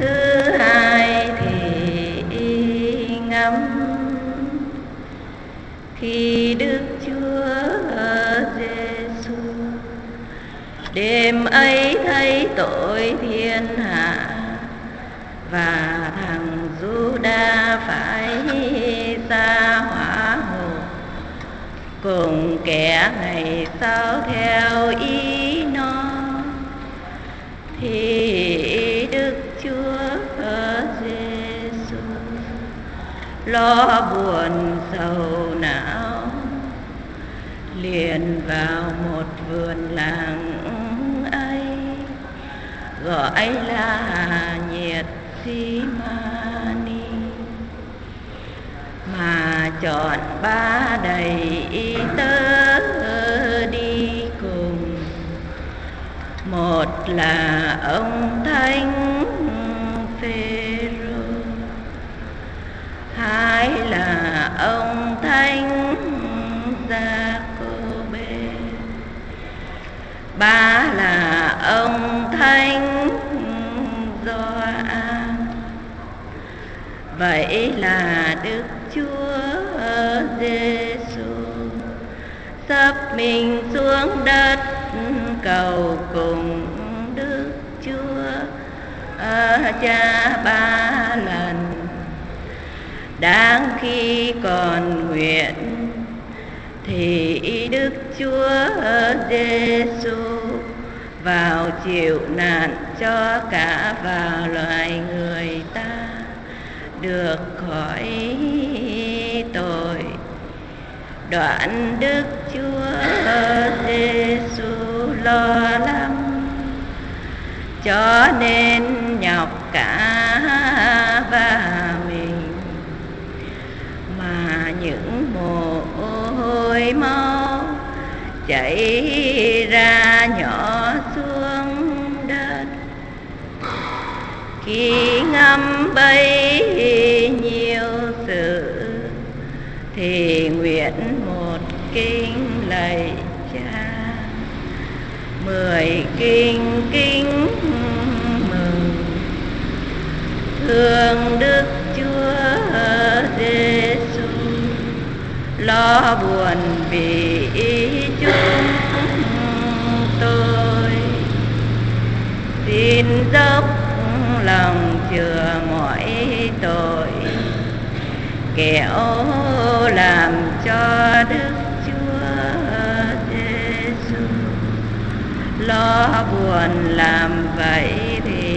thứ hai thì ngắm khi đức chúa giêsu đêm ấy thấy tội thiên hạ và thằng Juda phải ra hỏa hồ, cùng kẻ ngày sau theo ý nó? Thì lo buồn sầu não, liền vào một vườn làng ấy. Gọi là nhiệt si mani mà chọn ba đầy y tớ đi cùng. Một là ông thánh phê ba là ông thánh Gioan vậy là Đức Chúa Giêsu sắp mình xuống đất cầu cùng Đức Chúa. Cha ba lần, đang khi còn nguyện thì Đức Chúa Giêsu vào chịu nạn cho cả và loài người ta, được khỏi tội. Đoạn Đức Chúa Giêsu lo lắm cho nên nhọc cả và mình. Mà những mồ hôi mau chảy ra nhỏ xuống đất. Khi ngâm bấy nhiêu sự thì nguyện một kinh lạy cha. Mười kinh kinh lo buồn vì chúng tôi. Xin dốc lòng chừa mọi tội, kẻo làm cho đức chúa giêsu lo buồn làm vậy thì